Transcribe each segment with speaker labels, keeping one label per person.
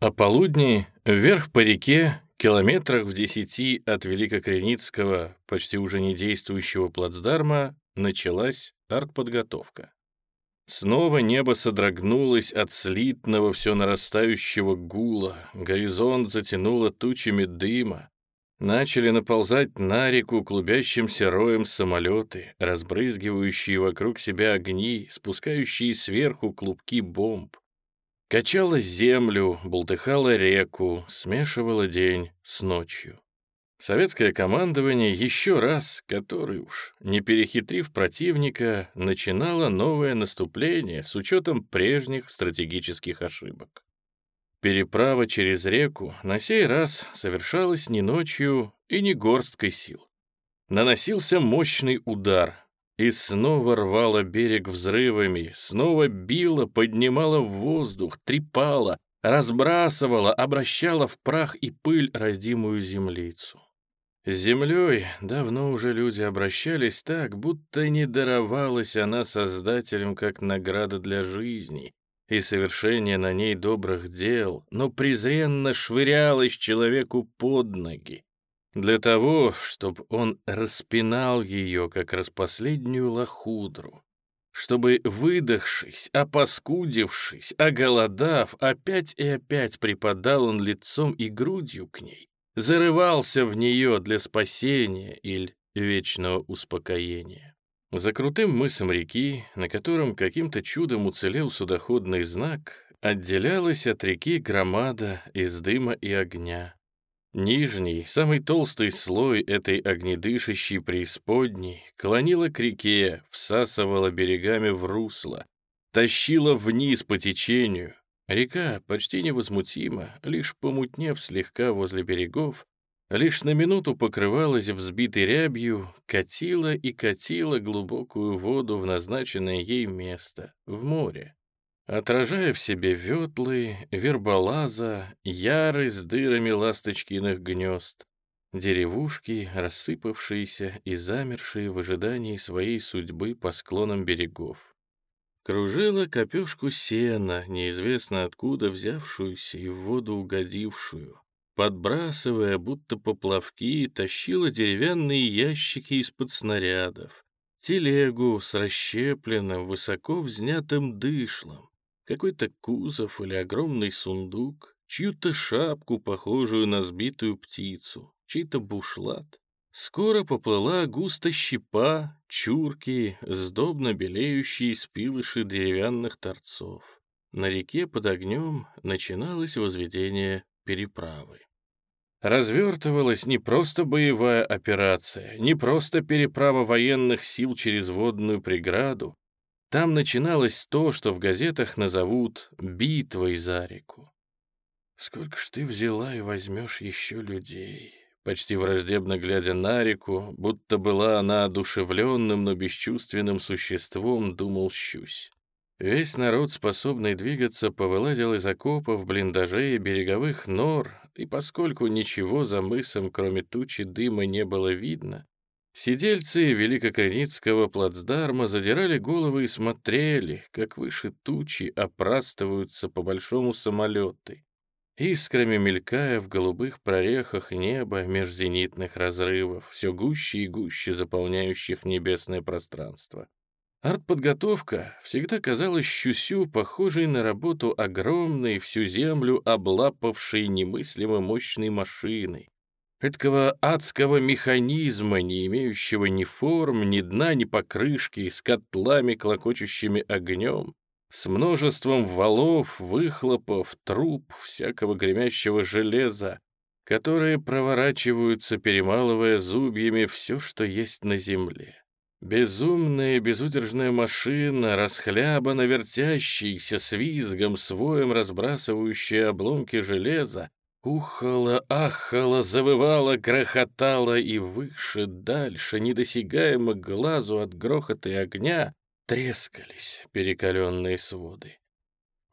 Speaker 1: О полудни вверх по реке, километрах в десяти от Великокреницкого, почти уже не действующего плацдарма, началась артподготовка. Снова небо содрогнулось от слитного все нарастающего гула, горизонт затянуло тучами дыма, начали наползать на реку клубящимся роем самолеты, разбрызгивающие вокруг себя огни, спускающие сверху клубки бомб. Качала землю, бултыхала реку, смешивала день с ночью. Советское командование еще раз, который уж, не перехитрив противника, начинало новое наступление с учетом прежних стратегических ошибок. Переправа через реку на сей раз совершалась не ночью и не горсткой сил. Наносился мощный удар, и снова рвала берег взрывами, снова била, поднимала в воздух, трепала, разбрасывала, обращала в прах и пыль родимую землицу. С землей давно уже люди обращались так, будто не даровалась она Создателем как награда для жизни и совершения на ней добрых дел, но презренно швырялась человеку под ноги, для того, чтобы он распинал ее, как распоследнюю лохудру, чтобы, выдохшись, опаскудившись, оголодав, опять и опять припадал он лицом и грудью к ней, зарывался в нее для спасения или вечного успокоения. За крутым мысом реки, на котором каким-то чудом уцелел судоходный знак, отделялась от реки громада из дыма и огня, Нижний, самый толстый слой этой огнедышащей преисподней клонила к реке, всасывала берегами в русло, тащила вниз по течению. Река почти невозмутимо, лишь помутнев слегка возле берегов, лишь на минуту покрывалась взбитой рябью, катила и катила глубокую воду в назначенное ей место, в море отражая в себе ветлы, верболаза, яры с дырами ласточкиных гнезд, деревушки, рассыпавшиеся и замершие в ожидании своей судьбы по склонам берегов. Кружила копешку сена, неизвестно откуда взявшуюся и в воду угодившую, подбрасывая, будто поплавки, тащила деревянные ящики из-под снарядов, телегу с расщепленным, высоко взнятым дышлом, какой-то кузов или огромный сундук, чью-то шапку, похожую на сбитую птицу, чей-то бушлат. Скоро поплыла густо щепа, чурки, сдобно белеющие спилыши деревянных торцов. На реке под огнем начиналось возведение переправы. Развертывалась не просто боевая операция, не просто переправа военных сил через водную преграду, там начиналось то, что в газетах назовут «битвой за реку». «Сколько ж ты взяла и возьмешь еще людей?» Почти враждебно глядя на реку, будто была она одушевленным, но бесчувственным существом, думал Щусь. Весь народ, способный двигаться, повылазил из окопов, блиндажей и береговых нор, и поскольку ничего за мысом, кроме тучи дыма, не было видно, Сидельцы Великокреницкого плацдарма задирали головы и смотрели, как выше тучи опрастываются по большому самолеты, искрами мелькая в голубых прорехах неба меж зенитных разрывов, все гуще и гуще заполняющих небесное пространство. Артподготовка всегда казалась щусю, похожей на работу огромной, всю землю облапавшей немыслимо мощной машины, Эдакого адского механизма, не имеющего ни форм, ни дна, ни покрышки, с котлами, клокочущими огнем, с множеством валов, выхлопов, труб, всякого гремящего железа, которые проворачиваются, перемалывая зубьями все, что есть на земле. Безумная безудержная машина, расхлябанно вертящаяся, с визгом, своем разбрасывающая обломки железа, Ухала, ахала, завывала, грохотала и выше, дальше, недосягаемо глазу от грохота и огня, трескались перекаленные своды.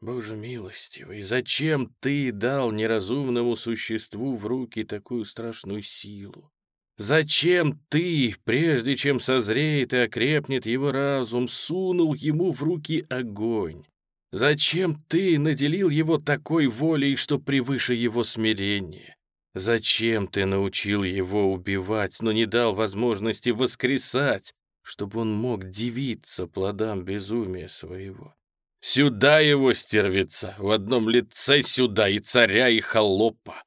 Speaker 1: Боже милостивый, зачем ты дал неразумному существу в руки такую страшную силу? Зачем ты, прежде чем созреет и окрепнет его разум, сунул ему в руки огонь? Зачем ты наделил его такой волей, что превыше его смирения? Зачем ты научил его убивать, но не дал возможности воскресать, чтобы он мог дивиться плодам безумия своего? Сюда его, стервица, в одном лице сюда и царя, и холопа.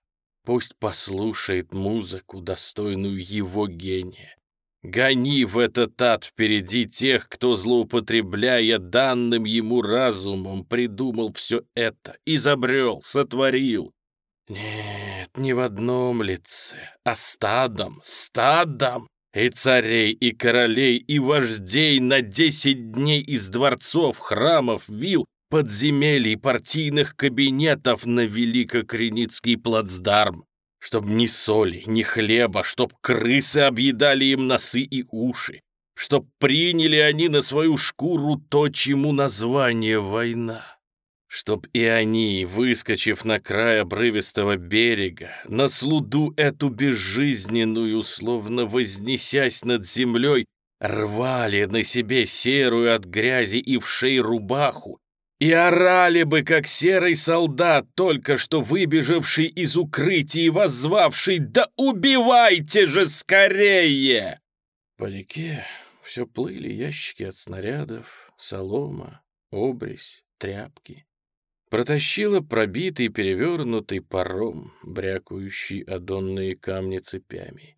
Speaker 1: Пусть послушает музыку, достойную его гения. Гони в этот ад впереди тех, кто, злоупотребляя данным ему разумом, придумал все это, изобрел, сотворил. Нет, не в одном лице, а стадом, стадом. И царей, и королей, и вождей на десять дней из дворцов, храмов, вил, подземелий, партийных кабинетов на Великокреницкий плацдарм. Чтоб ни соли, ни хлеба, чтоб крысы объедали им носы и уши, чтоб приняли они на свою шкуру то, чему название война. Чтоб и они, выскочив на край обрывистого берега, на слуду эту безжизненную, словно вознесясь над землей, рвали на себе серую от грязи и вшей рубаху и орали бы, как серый солдат, только что выбежавший из укрытия и воззвавший «Да убивайте же скорее!» По реке все плыли ящики от снарядов, солома, обрезь, тряпки. Протащила пробитый перевернутый паром, брякающий одонные камни цепями.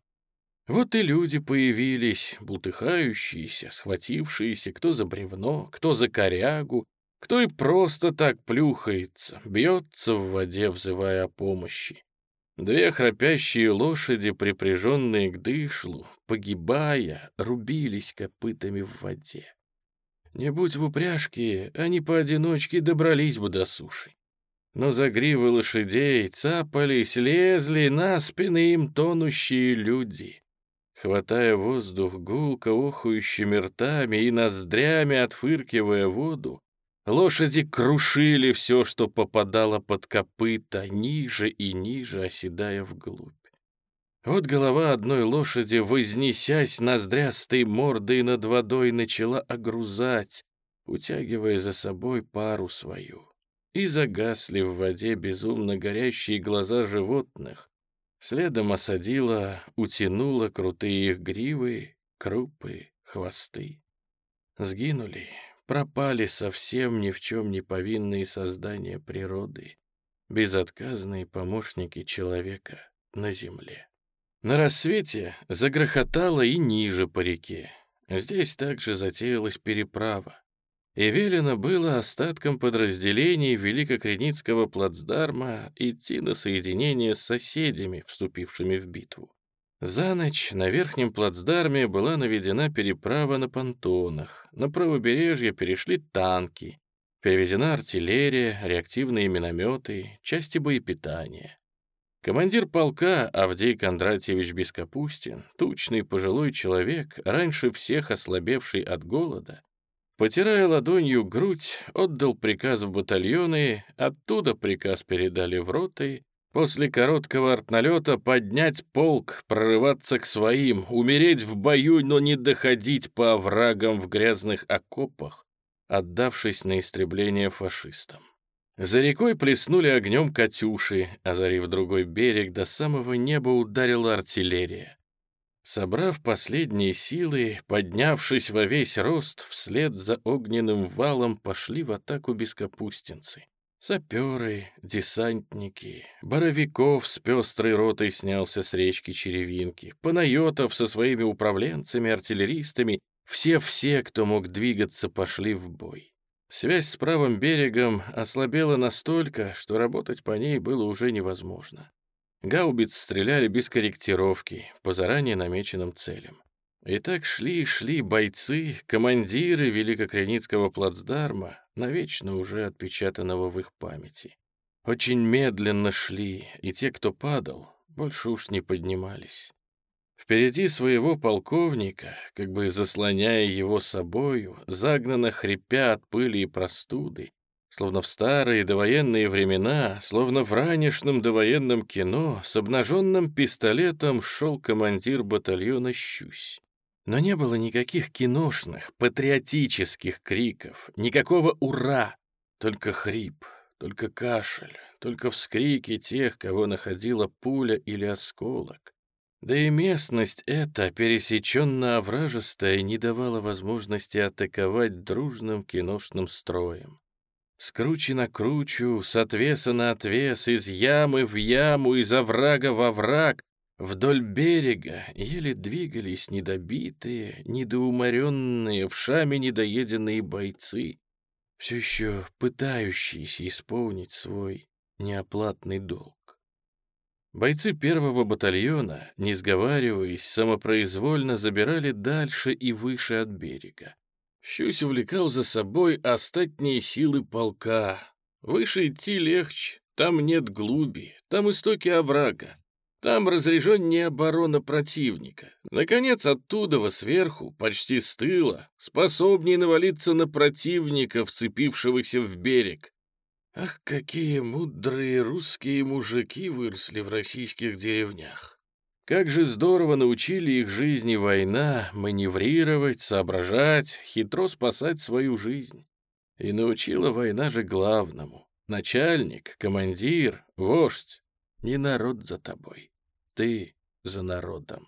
Speaker 1: Вот и люди появились, бултыхающиеся, схватившиеся кто за бревно, кто за корягу, кто и просто так плюхается, бьется в воде, взывая о помощи. Две храпящие лошади, припряженные к дышлу, погибая, рубились копытами в воде. Не будь в упряжке, они поодиночке добрались бы до суши. Но за гривы лошадей цапались, лезли на спины им тонущие люди. Хватая воздух гулко охующими ртами и ноздрями отфыркивая воду, Лошади крушили все, что попадало под копыта, ниже и ниже оседая вглубь. Вот голова одной лошади, вознесясь ноздрястой мордой над водой, начала огрузать, утягивая за собой пару свою. И загасли в воде безумно горящие глаза животных. Следом осадила, утянула крутые их гривы, крупы, хвосты. Сгинули, пропали совсем ни в чем не повинные создания природы, безотказные помощники человека на земле. На рассвете загрохотало и ниже по реке. Здесь также затеялась переправа. И велено было остаткам подразделений Великокреницкого плацдарма идти на соединение с соседями, вступившими в битву. За ночь на верхнем плацдарме была наведена переправа на понтонах, на правобережье перешли танки, перевезена артиллерия, реактивные минометы, части боепитания. Командир полка Авдей Кондратьевич Бескапустин, тучный пожилой человек, раньше всех ослабевший от голода, потирая ладонью грудь, отдал приказ в батальоны, оттуда приказ передали в роты, После короткого артналета поднять полк, прорываться к своим, умереть в бою, но не доходить по оврагам в грязных окопах, отдавшись на истребление фашистам. За рекой плеснули огнем «Катюши», озарив другой берег, до самого неба ударила артиллерия. Собрав последние силы, поднявшись во весь рост, вслед за огненным валом пошли в атаку бескапустинцы. Саперы, десантники, Боровиков с пестрой ротой снялся с речки Черевинки, Панайотов со своими управленцами, артиллеристами, все-все, кто мог двигаться, пошли в бой. Связь с правым берегом ослабела настолько, что работать по ней было уже невозможно. Гаубиц стреляли без корректировки, по заранее намеченным целям. И так шли и шли бойцы, командиры Великокреницкого плацдарма, навечно уже отпечатанного в их памяти. Очень медленно шли, и те, кто падал, больше уж не поднимались. Впереди своего полковника, как бы заслоняя его собою, загнанно хрипя от пыли и простуды, словно в старые довоенные времена, словно в ранешном довоенном кино, с обнаженным пистолетом шел командир батальона «Щусь». Но не было никаких киношных, патриотических криков, никакого «Ура!», Только хрип, только кашель, только вскрики тех, кого находила пуля или осколок. Да и местность эта, пересеченно-овражистая, не давала возможности атаковать дружным киношным строем. С на кручу, с отвеса на отвес, из ямы в яму, из оврага во враг, вдоль берега еле двигались недобитые, недоуморенные, вшами недоеденные бойцы, все еще пытающиеся исполнить свой неоплатный долг. Бойцы первого батальона, не сговариваясь, самопроизвольно забирали дальше и выше от берега. Щусь увлекал за собой остатние силы полка. Выше идти легче, там нет глуби, там истоки оврага, там разреженнее оборона противника. Наконец, оттуда сверху, почти с тыла, способнее навалиться на противника, вцепившегося в берег. Ах, какие мудрые русские мужики выросли в российских деревнях! Как же здорово научили их жизни война, маневрировать, соображать, хитро спасать свою жизнь. И научила война же главному. Начальник, командир, вождь. Не народ за тобой. Ты за народом.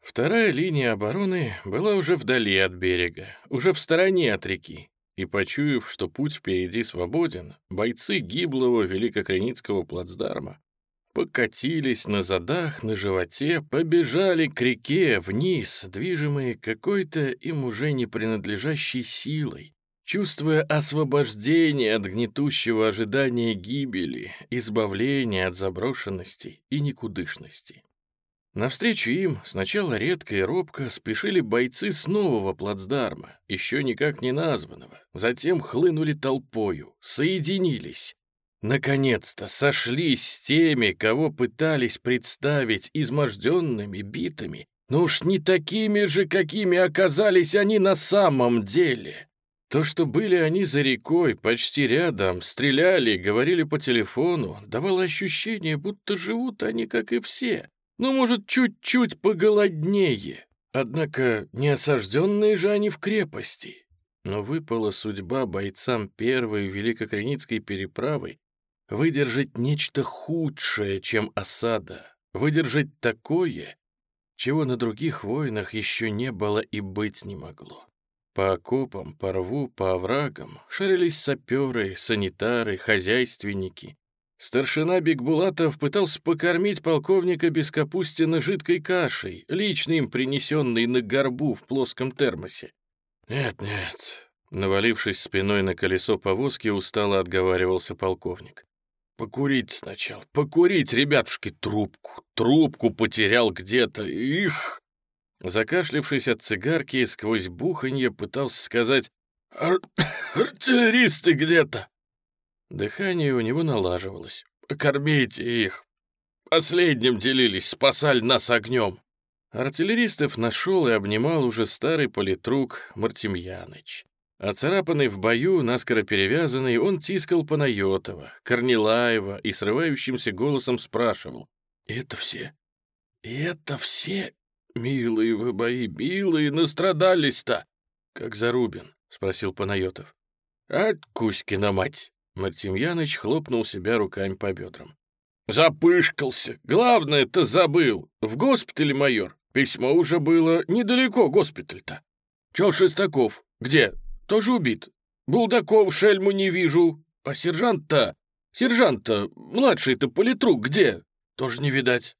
Speaker 1: Вторая линия обороны была уже вдали от берега, уже в стороне от реки и, почуяв, что путь впереди свободен, бойцы гиблого Великокреницкого плацдарма покатились на задах, на животе, побежали к реке вниз, движимые какой-то им уже не принадлежащей силой, чувствуя освобождение от гнетущего ожидания гибели, избавления от заброшенности и никудышности. Навстречу им сначала редко и робко спешили бойцы с нового плацдарма, еще никак не названного, затем хлынули толпою, соединились. Наконец-то сошлись с теми, кого пытались представить изможденными, битыми, но уж не такими же, какими оказались они на самом деле. То, что были они за рекой, почти рядом, стреляли, говорили по телефону, давало ощущение, будто живут они, как и все, ну, может, чуть-чуть поголоднее. Однако не осажденные же они в крепости. Но выпала судьба бойцам первой Великокреницкой переправы выдержать нечто худшее, чем осада, выдержать такое, чего на других войнах еще не было и быть не могло. По окопам, по рву, по оврагам шарились саперы, санитары, хозяйственники, Старшина Бигбулатов пытался покормить полковника Бескапустина жидкой кашей, лично им принесенной на горбу в плоском термосе. «Нет, нет», — навалившись спиной на колесо повозки, устало отговаривался полковник. «Покурить сначала, покурить, ребятушки, трубку, трубку потерял где-то, их!» Закашлившись от цигарки, сквозь буханье пытался сказать «Ар «Артиллеристы где-то!» Дыхание у него налаживалось. «Кормите их! Последним делились, спасали нас огнем!» Артиллеристов нашел и обнимал уже старый политрук Мартемьяныч. Оцарапанный в бою, наскоро перевязанный, он тискал Панайотова, Корнилаева и срывающимся голосом спрашивал. «Это все? Это все? Милые вы бои, милые, настрадались-то!» «Как Зарубин?» — спросил Панайотов. «От Кузькина мать!» Мартемьяныч хлопнул себя руками по бедрам. «Запышкался! Главное-то забыл! В госпитале, майор! Письмо уже было недалеко, госпиталь-то! Чё Шестаков? Где? Тоже убит? Булдаков шельму не вижу. А сержант-то... Сержант-то, младший-то политрук где? Тоже не видать».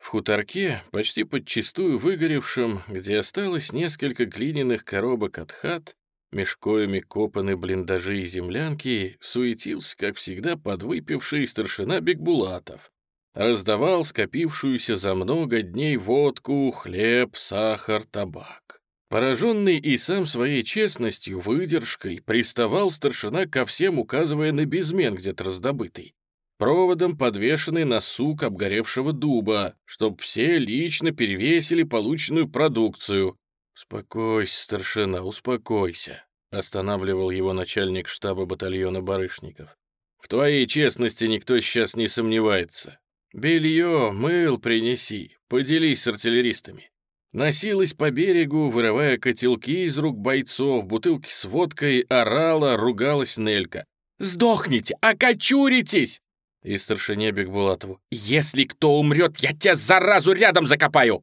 Speaker 1: В хуторке, почти подчистую выгоревшем, где осталось несколько глиняных коробок от хат, Мешкоями копаны блиндажи и землянки суетился, как всегда, подвыпивший старшина Бекбулатов. Раздавал скопившуюся за много дней водку, хлеб, сахар, табак. Пораженный и сам своей честностью, выдержкой, приставал старшина ко всем, указывая на безмен где-то раздобытый. Проводом подвешенный на сук обгоревшего дуба, чтоб все лично перевесили полученную продукцию, «Успокойся, старшина, успокойся», — останавливал его начальник штаба батальона барышников. «В твоей честности никто сейчас не сомневается. Белье, мыл принеси, поделись с артиллеристами. Носилась по берегу, вырывая котелки из рук бойцов, бутылки с водкой, орала, ругалась Нелька. «Сдохните! Окочуритесь!» И старшине Бекбулатову. «Если кто умрет, я тебя заразу рядом закопаю!»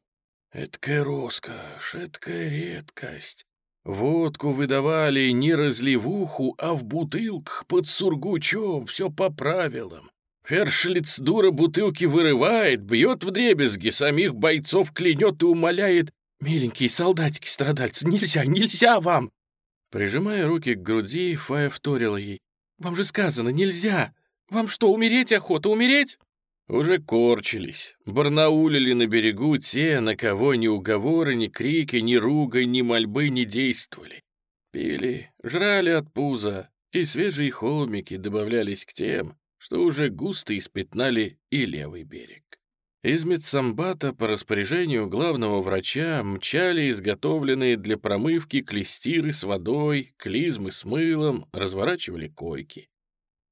Speaker 1: Эдкая роскошь, эдкая редкость. Водку выдавали не разливуху, а в бутылках под сургучом, все по правилам. Фершлиц дура бутылки вырывает, бьет в дребезги, самих бойцов клянет и умоляет. «Миленькие солдатики-страдальцы, нельзя, нельзя вам!» Прижимая руки к груди, Фая вторила ей. «Вам же сказано, нельзя! Вам что, умереть охота, умереть?» Уже корчились, барнаулили на берегу те, на кого ни уговоры, ни крики, ни ругай, ни мольбы не действовали. Пили, жрали от пуза, и свежие холмики добавлялись к тем, что уже густо испятнали и левый берег. Из медсамбата по распоряжению главного врача мчали изготовленные для промывки клестиры с водой, клизмы с мылом, разворачивали койки.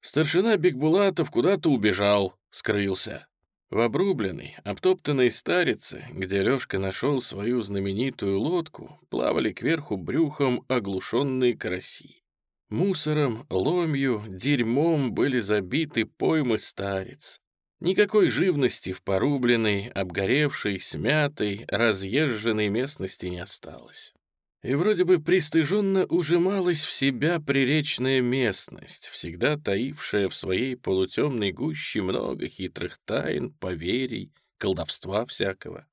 Speaker 1: Старшина Бекбулатов куда-то убежал, скрылся. В обрубленной, обтоптанной старице, где Лёшка нашел свою знаменитую лодку, плавали кверху брюхом оглушенные караси. Мусором, ломью, дерьмом были забиты поймы старец. Никакой живности в порубленной, обгоревшей, смятой, разъезженной местности не осталось. И вроде бы пристыженно ужималась в себя приречная местность, всегда таившая в своей полутемной гуще много хитрых тайн, поверий, колдовства всякого.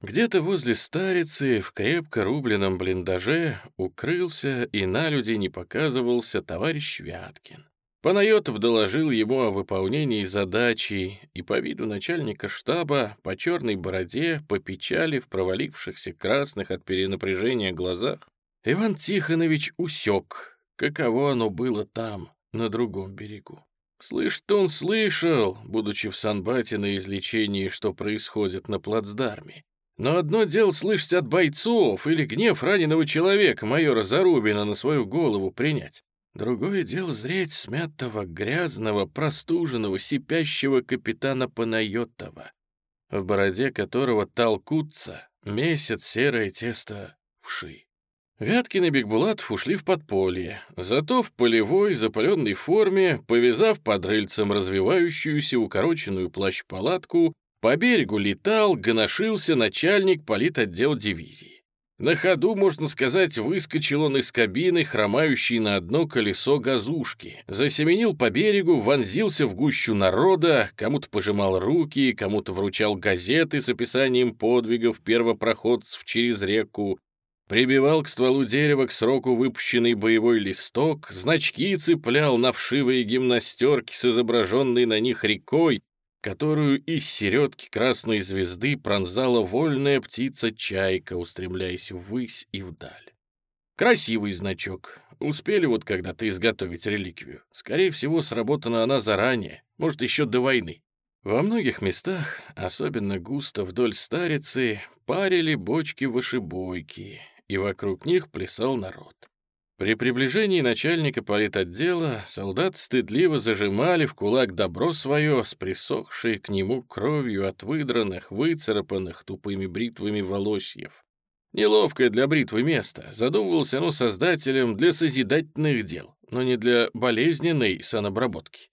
Speaker 1: Где-то возле старицы в крепко рубленном блиндаже укрылся и на люди не показывался товарищ Вяткин. Панайотов доложил ему о выполнении задачи, и по виду начальника штаба, по черной бороде, по печали в провалившихся красных от перенапряжения глазах, Иван Тихонович усек, каково оно было там, на другом берегу. Слышь, он слышал, будучи в Санбате на излечении, что происходит на плацдарме. Но одно дело слышать от бойцов или гнев раненого человека, майора Зарубина, на свою голову принять. Другое дело зреть смятого, грязного, простуженного, сипящего капитана Панайотова, в бороде которого толкутся, месяц серое тесто вши. Вяткин и Бекбулатов ушли в подполье, зато в полевой запаленной форме, повязав под рыльцем развивающуюся укороченную плащ-палатку, по берегу летал, гоношился начальник политотдел дивизии. На ходу, можно сказать, выскочил он из кабины, хромающий на одно колесо газушки, засеменил по берегу, вонзился в гущу народа, кому-то пожимал руки, кому-то вручал газеты с описанием подвигов первопроходцев через реку, прибивал к стволу дерева к сроку выпущенный боевой листок, значки цеплял на вшивые гимнастерки с изображенной на них рекой, которую из середки красной звезды пронзала вольная птица-чайка, устремляясь ввысь и вдаль. Красивый значок. Успели вот когда-то изготовить реликвию. Скорее всего, сработана она заранее, может, еще до войны. Во многих местах, особенно густо вдоль старицы, парили бочки-вышибойки, и вокруг них плясал народ. При приближении начальника политотдела солдат стыдливо зажимали в кулак добро свое с присохшей к нему кровью от выдранных, выцарапанных тупыми бритвами волосьев. Неловкое для бритвы место, задумывался оно создателем для созидательных дел, но не для болезненной санобработки.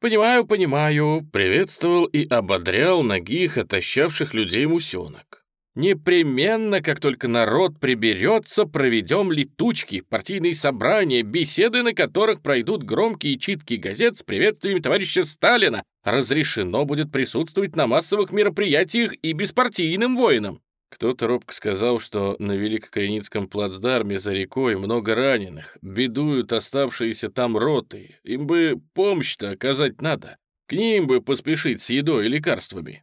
Speaker 1: «Понимаю, понимаю», — приветствовал и ободрял ногих, отощавших людей мусенок. Непременно, как только народ приберется, проведем летучки, партийные собрания, беседы, на которых пройдут громкие читки газет с приветствием товарища Сталина. Разрешено будет присутствовать на массовых мероприятиях и беспартийным воинам. Кто-то робко сказал, что на Великокреницком плацдарме за рекой много раненых, бедуют оставшиеся там роты, им бы помощь-то оказать надо. К ним бы поспешить с едой и лекарствами.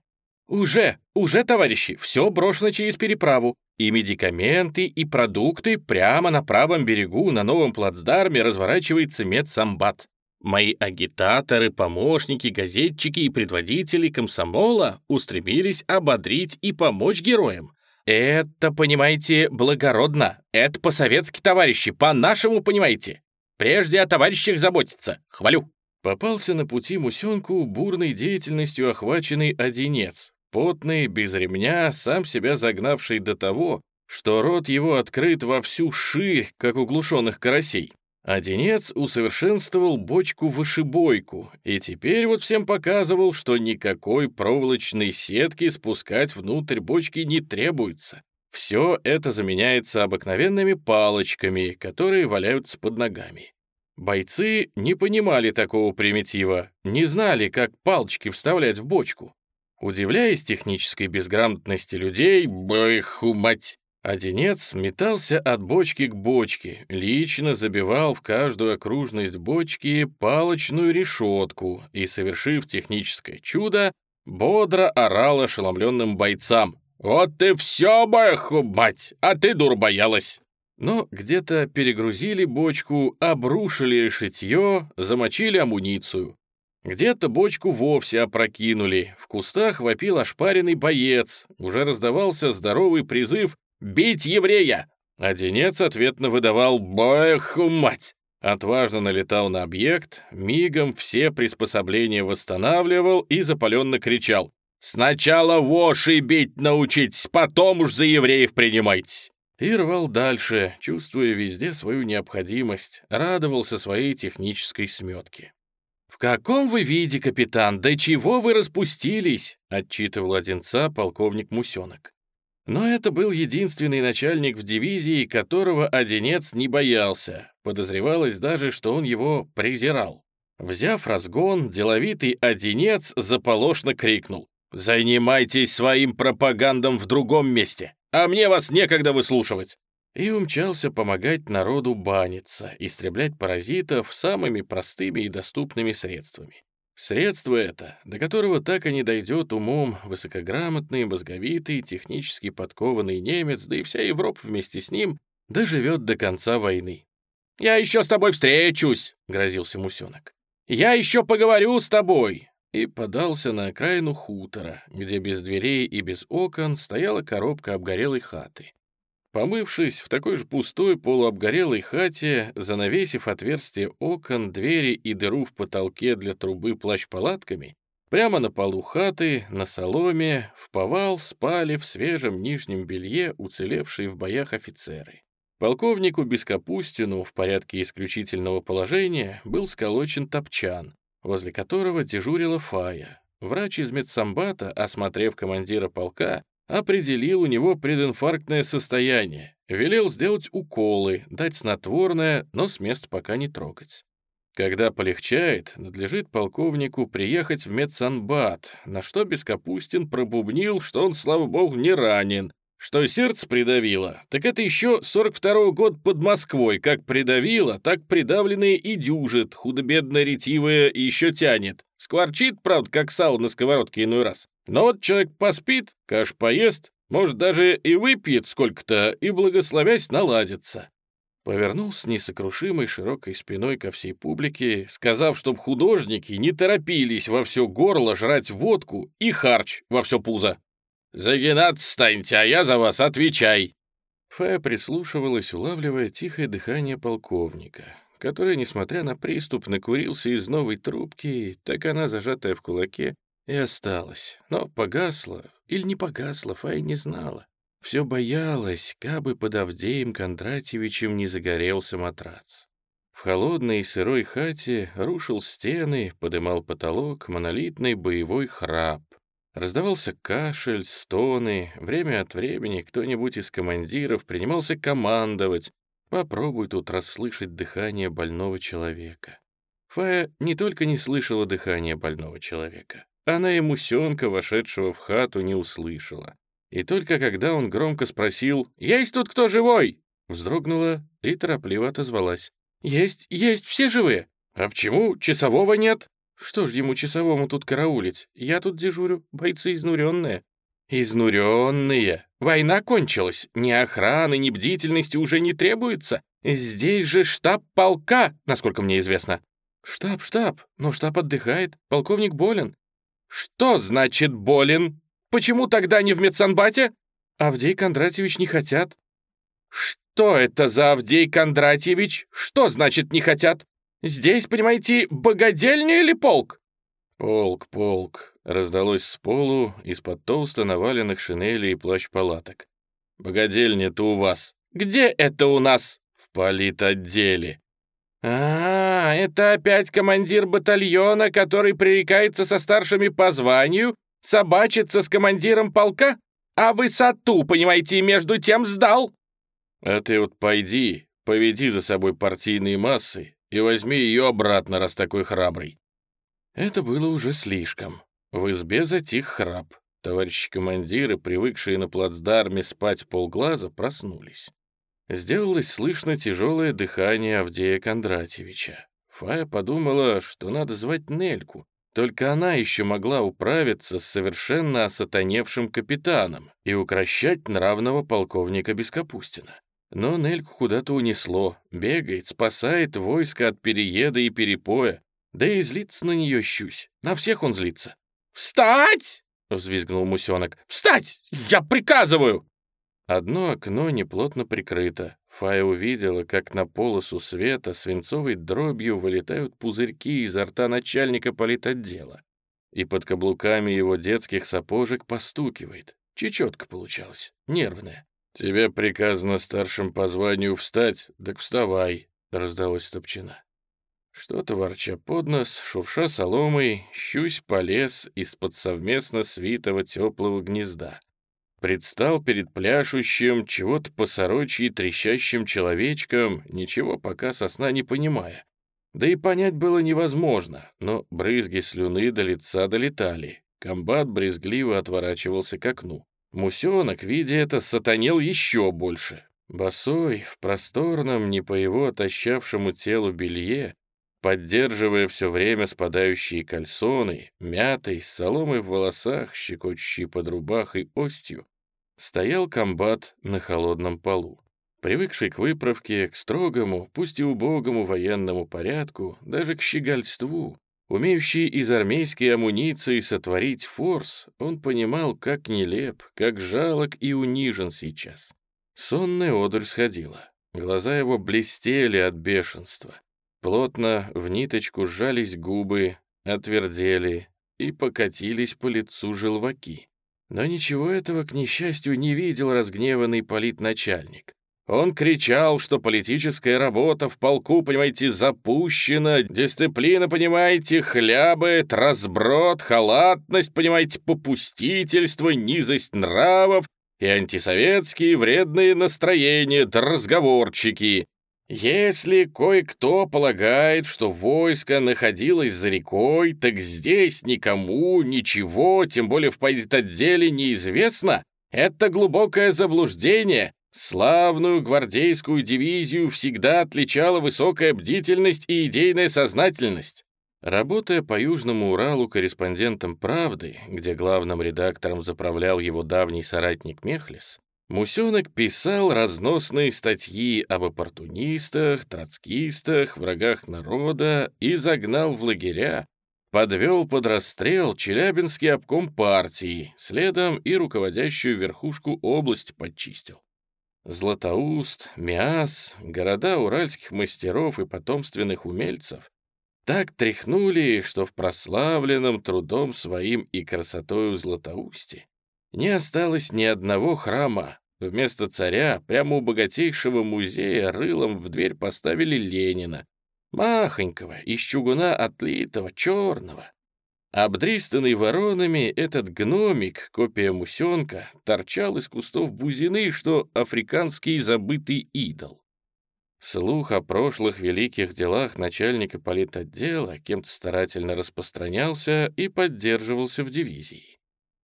Speaker 1: «Уже, уже, товарищи, все брошено через переправу. И медикаменты, и продукты прямо на правом берегу на новом плацдарме разворачивается медсамбат. Мои агитаторы, помощники, газетчики и предводители комсомола устремились ободрить и помочь героям. Это, понимаете, благородно. Это по-советски, товарищи, по-нашему, понимаете. Прежде о товарищах заботиться. Хвалю. Попался на пути Мусенку бурной деятельностью охваченный одинец, потный, без ремня, сам себя загнавший до того, что рот его открыт во всю ширь, как у глушенных карасей. Одинец усовершенствовал бочку-вышибойку, и теперь вот всем показывал, что никакой проволочной сетки спускать внутрь бочки не требуется. Все это заменяется обыкновенными палочками, которые валяются под ногами. Бойцы не понимали такого примитива, не знали, как палочки вставлять в бочку. Удивляясь технической безграмотности людей, бэху мать, Одинец метался от бочки к бочке, лично забивал в каждую окружность бочки палочную решетку и, совершив техническое чудо, бодро орал ошеломленным бойцам. «Вот ты все, бэху, мать, а ты дур боялась!» Но где-то перегрузили бочку, обрушили решетье, замочили амуницию. Где-то бочку вовсе опрокинули, в кустах вопил ошпаренный боец, уже раздавался здоровый призыв «Бить еврея!» Одинец ответно выдавал «Бэху, мать!» Отважно налетал на объект, мигом все приспособления восстанавливал и запаленно кричал «Сначала воши бить научитесь, потом уж за евреев принимайтесь!» И рвал дальше, чувствуя везде свою необходимость, радовался своей технической сметке. «В каком вы виде, капитан? До чего вы распустились?» — отчитывал Одинца полковник Мусенок. Но это был единственный начальник в дивизии, которого Одинец не боялся. Подозревалось даже, что он его презирал. Взяв разгон, деловитый Одинец заполошно крикнул. «Занимайтесь своим пропагандом в другом месте, а мне вас некогда выслушивать!» И умчался помогать народу баниться, истреблять паразитов самыми простыми и доступными средствами. Средство это, до которого так и не дойдет умом высокограмотный, мозговитый, технически подкованный немец, да и вся Европа вместе с ним, доживет до конца войны. «Я еще с тобой встречусь!» — грозился Мусенок. «Я еще поговорю с тобой!» И подался на окраину хутора, где без дверей и без окон стояла коробка обгорелой хаты. Помывшись в такой же пустой полуобгорелой хате, занавесив отверстие окон, двери и дыру в потолке для трубы плащ-палатками, прямо на полу хаты, на соломе, в повал спали в свежем нижнем белье уцелевшие в боях офицеры. Полковнику Бескапустину в порядке исключительного положения был сколочен топчан, возле которого дежурила Фая. Врач из медсамбата, осмотрев командира полка, определил у него прединфарктное состояние, велел сделать уколы, дать снотворное, но с места пока не трогать. Когда полегчает, надлежит полковнику приехать в медсанбат, на что Бескапустин пробубнил, что он, слава богу, не ранен, что сердце придавило, так это еще 42-й год под Москвой, как придавило, так придавленное и дюжит, худо-бедно ретивое и еще тянет. Скворчит, правда, как сало на сковородке иной раз. Но вот человек поспит, каш поест, может, даже и выпьет сколько-то, и, благословясь, наладится. Повернулся несокрушимой широкой спиной ко всей публике, сказав, чтоб художники не торопились во все горло жрать водку и харч во все пузо. «Загинаться станьте, а я за вас отвечай!» Фая прислушивалась, улавливая тихое дыхание полковника, который, несмотря на приступ, накурился из новой трубки, так она, зажатая в кулаке, и осталась, но погасла или не погасла, Фай не знала. Все боялась, кабы под Авдеем Кондратьевичем не загорелся матрац. В холодной и сырой хате рушил стены, подымал потолок монолитный боевой храп. Раздавался кашель, стоны, время от времени кто-нибудь из командиров принимался командовать. Попробуй тут расслышать дыхание больного человека. Фая не только не слышала дыхания больного человека, она и Мусенка, вошедшего в хату, не услышала. И только когда он громко спросил «Есть тут кто живой?» вздрогнула и торопливо отозвалась. «Есть, есть, все живые. А почему часового нет?» «Что ж ему часовому тут караулить? Я тут дежурю, бойцы изнуренные». «Изнуренные? Война кончилась, ни охраны, ни бдительности уже не требуется. Здесь же штаб полка, насколько мне известно». «Штаб, штаб, но штаб отдыхает, полковник болен. «Что значит болен? Почему тогда не в медсанбате?» «Авдей Кондратьевич не хотят». «Что это за Авдей Кондратьевич? Что значит не хотят? Здесь, понимаете, богадельня или полк?» «Полк, полк. раздалось с полу из-под толсто наваленных шинелей и плащ-палаток. «Богодельня-то у вас». «Где это у нас?» «В политотделе». «А, это опять командир батальона, который пререкается со старшими по званию, собачится с командиром полка, а высоту, понимаете, между тем сдал». «А ты вот пойди, поведи за собой партийные массы и возьми ее обратно, раз такой храбрый». Это было уже слишком. В избе затих храп. Товарищи командиры, привыкшие на плацдарме спать полглаза, проснулись. Сделалось слышно тяжелое дыхание Авдея Кондратьевича. Фая подумала, что надо звать Нельку. Только она еще могла управиться с совершенно осатаневшим капитаном и укращать нравного полковника Бескапустина. Но Нельку куда-то унесло, бегает, спасает войско от перееда и перепоя, да и злится на нее щусь, на всех он злится. «Встать!» — взвизгнул Мусенок. «Встать! Я приказываю!» Одно окно неплотно прикрыто. Фая увидела, как на полосу света свинцовой дробью вылетают пузырьки изо рта начальника политотдела. И под каблуками его детских сапожек постукивает. Чечетка получалась, нервная. «Тебе приказано старшим по званию встать, так вставай», — раздалось Топчина. Что-то ворча под нос, шурша соломой, щусь полез из-под совместно свитого теплого гнезда. Предстал перед пляшущим, чего-то посорочьи трещащим человечком, ничего пока со сна не понимая. Да и понять было невозможно, но брызги слюны до лица долетали. Комбат брезгливо отворачивался к окну. Мусенок, видя это, сатанел еще больше. Босой, в просторном, не по его отощавшему телу белье, поддерживая все время спадающие кальсоны, мятый, с соломой в волосах, щекочущий под рубахой остью, стоял комбат на холодном полу. Привыкший к выправке, к строгому, пусть и убогому военному порядку, даже к щегольству, умеющий из армейской амуниции сотворить форс, он понимал, как нелеп, как жалок и унижен сейчас. Сонная одурь сходила. Глаза его блестели от бешенства. Плотно в ниточку сжались губы, отвердели и покатились по лицу желваки. Но ничего этого, к несчастью, не видел разгневанный политначальник. Он кричал, что политическая работа в полку, понимаете, запущена, дисциплина, понимаете, хлябает, разброд, халатность, понимаете, попустительство, низость нравов и антисоветские вредные настроения, да разговорчики. Если кое-кто полагает, что войско находилось за рекой, так здесь никому ничего, тем более в политотделе, неизвестно. Это глубокое заблуждение. Славную гвардейскую дивизию всегда отличала высокая бдительность и идейная сознательность. Работая по Южному Уралу корреспондентом «Правды», где главным редактором заправлял его давний соратник Мехлис, Мусенок писал разносные статьи об оппортунистах, троцкистах, врагах народа и загнал в лагеря, подвел под расстрел Челябинский обком партии, следом и руководящую верхушку области подчистил. Златоуст, Миас, города уральских мастеров и потомственных умельцев так тряхнули, что в прославленном трудом своим и красотою Златоусте не осталось ни одного храма, Вместо царя прямо у богатейшего музея рылом в дверь поставили Ленина, махонького, из чугуна отлитого, черного. Обдристанный воронами, этот гномик, копия мусенка, торчал из кустов бузины, что африканский забытый идол. Слух о прошлых великих делах начальника политотдела кем-то старательно распространялся и поддерживался в дивизии.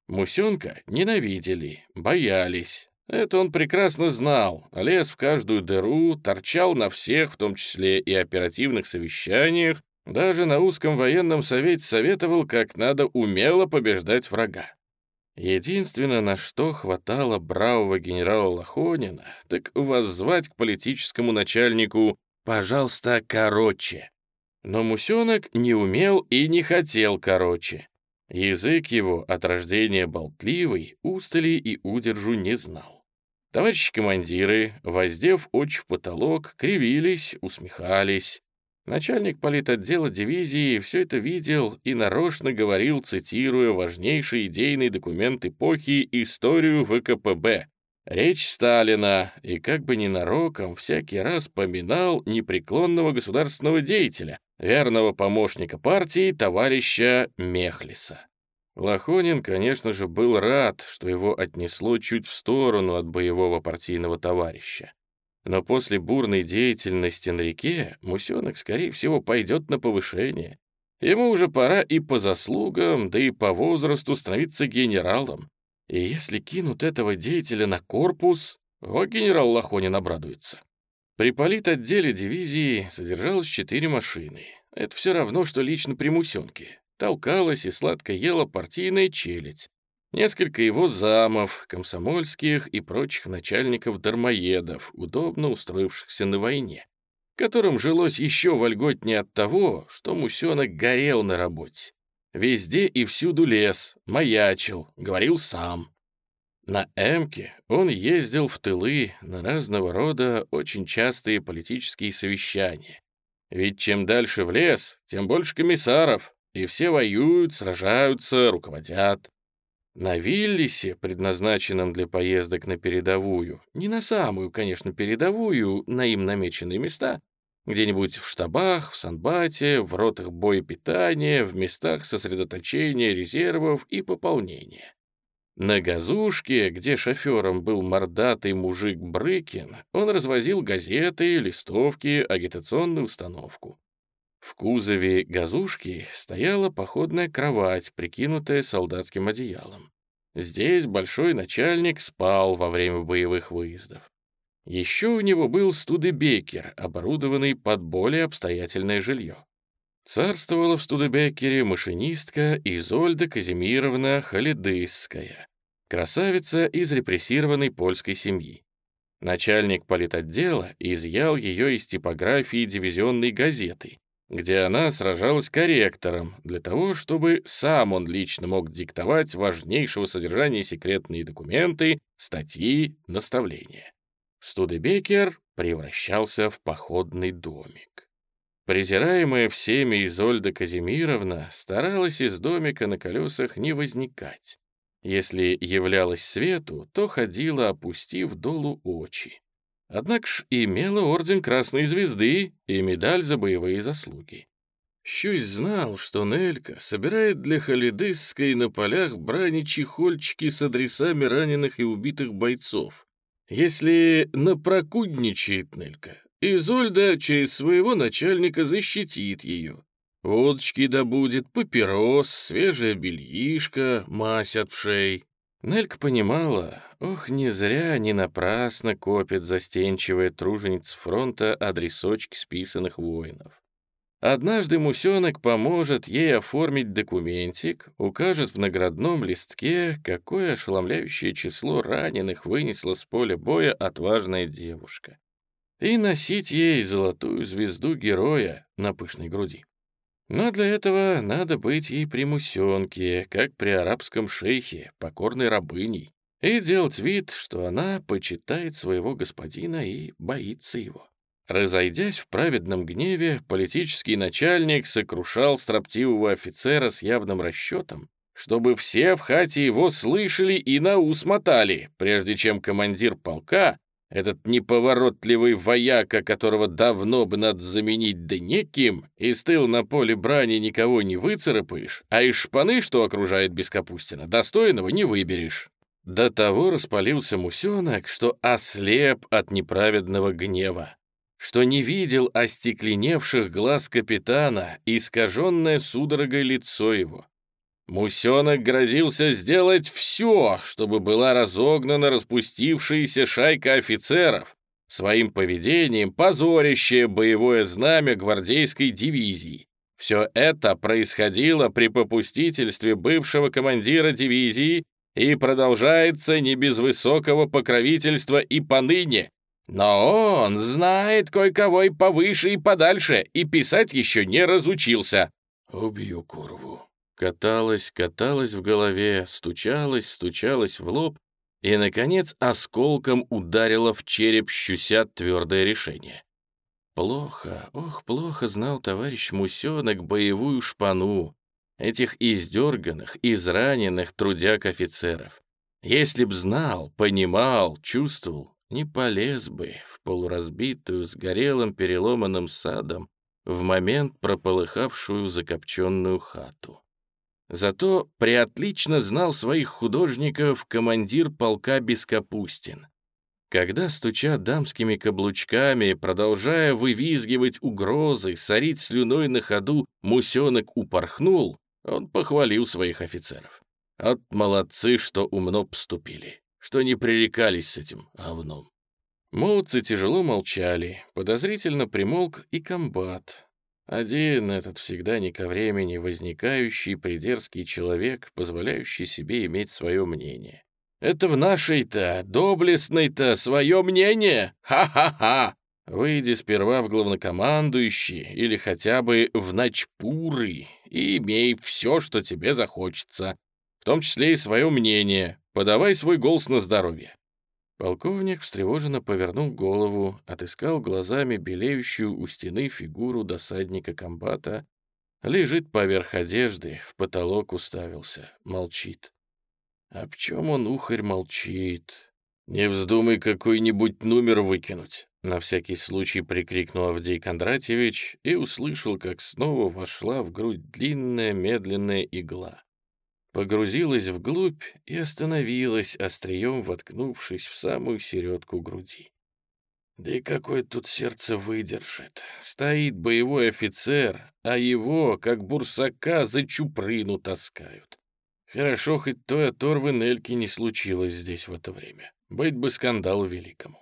Speaker 1: Мусенка ненавидели, боялись, это он прекрасно знал, лез в каждую дыру, торчал на всех, в том числе и оперативных совещаниях, даже на узком военном совете советовал, как надо умело побеждать врага. Единственное, на что хватало бравого генерала Лохонина, так воззвать к политическому начальнику «пожалуйста, короче». Но Мусенок не умел и не хотел короче. Язык его от рождения болтливый, устали и удержу не знал. Товарищи командиры, воздев очи в потолок, кривились, усмехались. Начальник политотдела дивизии все это видел и нарочно говорил, цитируя важнейший идейный документ эпохи «Историю ВКПБ», речь Сталина, и как бы ненароком всякий раз поминал непреклонного государственного деятеля, верного помощника партии товарища Мехлиса. Лохонин, конечно же, был рад, что его отнесло чуть в сторону от боевого партийного товарища. Но после бурной деятельности на реке Мусенок, скорее всего, пойдет на повышение. Ему уже пора и по заслугам, да и по возрасту становиться генералом. И если кинут этого деятеля на корпус, вот генерал Лохонин обрадуется. При политотделе дивизии содержалось четыре машины. Это все равно, что лично при Мусенке. Толкалась и сладко ела партийная челядь. Несколько его замов, комсомольских и прочих начальников-дармоедов, удобно устроившихся на войне, которым жилось еще вольготнее от того, что Мусенок горел на работе. Везде и всюду лес, маячил, говорил сам. На «Эмке» он ездил в тылы на разного рода очень частые политические совещания. Ведь чем дальше в лес, тем больше комиссаров, и все воюют, сражаются, руководят. На Виллисе, предназначенном для поездок на передовую, не на самую, конечно, передовую, на им намеченные места, где-нибудь в штабах, в санбате, в ротах боепитания, в местах сосредоточения резервов и пополнения. На газушке, где шофером был мордатый мужик Брыкин, он развозил газеты, листовки, агитационную установку. В кузове газушки стояла походная кровать, прикинутая солдатским одеялом. Здесь большой начальник спал во время боевых выездов. Еще у него был студебекер, оборудованный под более обстоятельное жилье. Царствовала в студебекере машинистка Изольда Казимировна Халидысская, красавица из репрессированной польской семьи. Начальник политотдела изъял ее из типографии дивизионной газеты, где она сражалась корректором для того, чтобы сам он лично мог диктовать важнейшего содержания секретные документы, статьи, наставления. Студебекер превращался в походный домик. Презираемая всеми Изольда Казимировна старалась из домика на колесах не возникать. Если являлась свету, то ходила, опустив долу очи. Однако ж имела орден Красной Звезды и медаль за боевые заслуги. Щусь знал, что Нелька собирает для Халидысской на полях брани чехольчики с адресами раненых и убитых бойцов. Если напрокудничает Нелька, Изольда через своего начальника защитит ее. Водочки добудет, папирос, свежая бельишко, мазь от вшей. Нелька понимала, ох, не зря, не напрасно копит застенчивая труженица фронта адресочки списанных воинов. Однажды Мусенок поможет ей оформить документик, укажет в наградном листке, какое ошеломляющее число раненых вынесла с поля боя отважная девушка, и носить ей золотую звезду героя на пышной груди. Но для этого надо быть и при Мусенке, как при арабском шейхе, покорной рабыней, и делать вид, что она почитает своего господина и боится его. Разойдясь в праведном гневе, политический начальник сокрушал строптивого офицера с явным расчетом, чтобы все в хате его слышали и на ус мотали, прежде чем командир полка, этот неповоротливый вояка, которого давно бы надо заменить да неким, и стыл на поле брани никого не выцарапаешь, а из шпаны, что окружает Бескапустина, достойного не выберешь. До того распалился мусенок, что ослеп от неправедного гнева что не видел остекленевших глаз капитана и искаженное судорогой лицо его. Мусенок грозился сделать все, чтобы была разогнана распустившаяся шайка офицеров, своим поведением позорящее боевое знамя гвардейской дивизии. Все это происходило при попустительстве бывшего командира дивизии и продолжается не без высокого покровительства и поныне, но он знает кое-кого и повыше, и подальше, и писать еще не разучился. Убью курву. Каталась, каталась в голове, стучалась, стучалась в лоб и, наконец, осколком ударила в череп щуся твердое решение. Плохо, ох, плохо знал товарищ Мусенок боевую шпану, этих издерганных, израненных трудяк-офицеров. Если б знал, понимал, чувствовал, не полез бы в полуразбитую, сгорелым, переломанным садом в момент прополыхавшую закопченную хату. Зато приотлично знал своих художников командир полка Бескапустин. Когда, стуча дамскими каблучками, продолжая вывизгивать угрозы, сорить слюной на ходу, мусенок упорхнул, он похвалил своих офицеров. От молодцы, что умно поступили, что не пререкались с этим говном. Молодцы тяжело молчали, подозрительно примолк и комбат. Один этот всегда не ко времени возникающий придерзкий человек, позволяющий себе иметь свое мнение. «Это в нашей-то, доблестной-то, свое мнение? Ха-ха-ха!» Выйди сперва в главнокомандующий или хотя бы в начпуры и имей все, что тебе захочется, в том числе и свое мнение. Подавай свой голос на здоровье. Полковник встревоженно повернул голову, отыскал глазами белеющую у стены фигуру досадника комбата, лежит поверх одежды, в потолок уставился, молчит. А в чем он, ухарь, молчит? Не вздумай какой-нибудь номер выкинуть. На всякий случай прикрикнул Авдей Кондратьевич и услышал, как снова вошла в грудь длинная медленная игла погрузилась вглубь и остановилась, острием воткнувшись в самую середку груди. Да и какое тут сердце выдержит? Стоит боевой офицер, а его, как бурсака, за чуприну таскают. Хорошо, хоть той оторвы Нельки не случилось здесь в это время. Быть бы скандалу великому.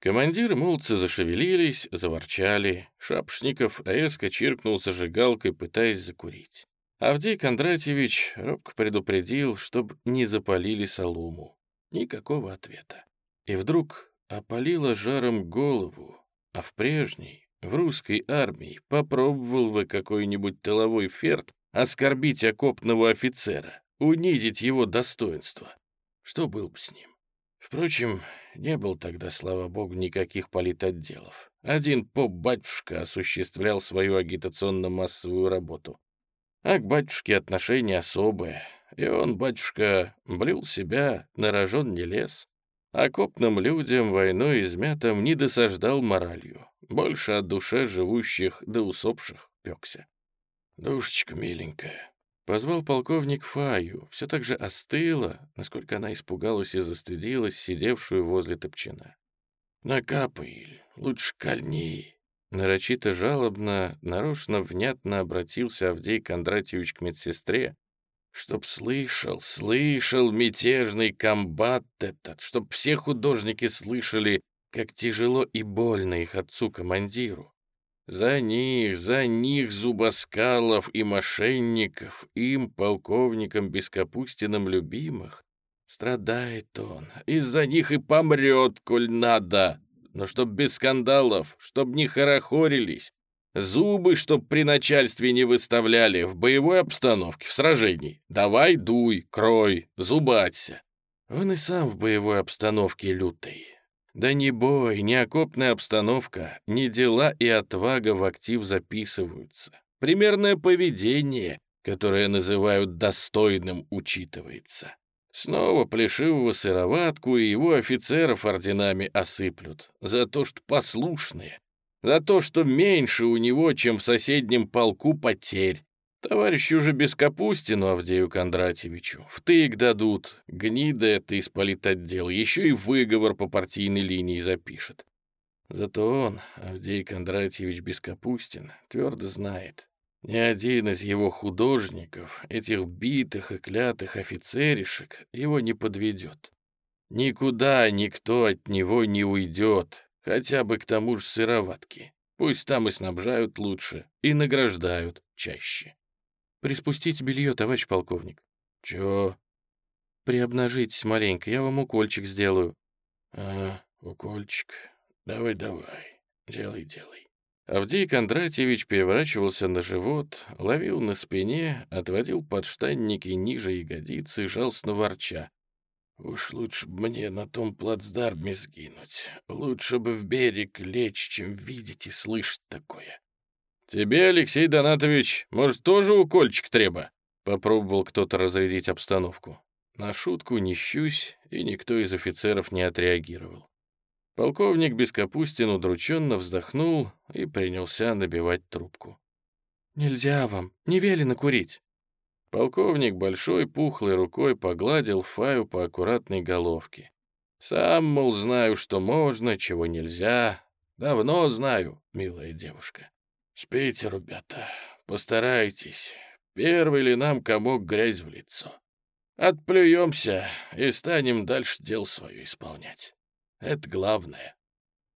Speaker 1: Командиры молодцы зашевелились, заворчали. Шапшников резко чиркнул зажигалкой, пытаясь закурить. Авдей Кондратьевич робко предупредил, чтобы не запалили солому. Никакого ответа. И вдруг опалило жаром голову, а в прежней, в русской армии, попробовал вы какой-нибудь тыловой ферт оскорбить окопного офицера, унизить его достоинство. Что был бы с ним? Впрочем, не было тогда, слава богу, никаких политотделов. Один поп-батюшка осуществлял свою агитационно-массовую работу а к батюшке отношение особое. И он, батюшка, блюл себя, на рожон не лез. А копным людям, войной измятым, не досаждал моралью. Больше от душе живущих да усопших пекся. «Душечка миленькая», — позвал полковник Фаю, все так же остыла, насколько она испугалась и застыдилась, сидевшую возле топчина. «Накапай, лучше кольни, Нарочито жалобно, нарочно внятно обратился Авдей Кондратьевич к медсестре, чтоб слышал, слышал мятежный комбат этот, чтоб все художники слышали, как тяжело и больно их отцу-командиру. За них, за них, зубоскалов и мошенников, им, полковникам Бескапустиным любимых, страдает он, из-за них и помрет, коль надо но чтоб без скандалов, чтоб не хорохорились, зубы чтоб при начальстве не выставляли, в боевой обстановке, в сражении. Давай дуй, крой, зубаться. Он и сам в боевой обстановке лютый. Да не бой, не окопная обстановка, не дела и отвага в актив записываются. Примерное поведение, которое называют достойным, учитывается. Снова плешивого сыроватку и его офицеров орденами осыплют. За то, что послушные. За то, что меньше у него, чем в соседнем полку потерь. Товарищу уже без Капустину Авдею Кондратьевичу. Втык дадут. Гнида это из политотдела. Еще и выговор по партийной линии запишет. Зато он, Авдей Кондратьевич Бескапустин, твердо знает, ни один из его художников, этих битых и клятых офицеришек, его не подведет. Никуда никто от него не уйдет, хотя бы к тому же сыроватки. Пусть там и снабжают лучше, и награждают чаще. Приспустите белье, товарищ полковник. Чё? Приобнажитесь маленько, я вам укольчик сделаю. А, укольчик. Давай-давай, делай-делай. Авдей Кондратьевич переворачивался на живот, ловил на спине, отводил подштанники ниже ягодицы, жалостно ворча.
Speaker 2: Уж лучше бы мне на том плацдарме сгинуть. Лучше бы в берег лечь, чем видеть и слышать такое.
Speaker 1: Тебе, Алексей Донатович, может, тоже укольчик треба? Попробовал кто-то разрядить обстановку. На шутку не щусь, и никто из офицеров не отреагировал. Полковник Бескапустин удрученно вздохнул и принялся набивать трубку. «Нельзя вам, не велено курить». Полковник большой пухлой рукой погладил Фаю по аккуратной головке. «Сам, мол, знаю, что можно, чего нельзя. Давно знаю, милая девушка. Спите, ребята, постарайтесь. Первый ли нам комок грязь в лицо. Отплюемся и станем дальше дел свое исполнять. Это главное.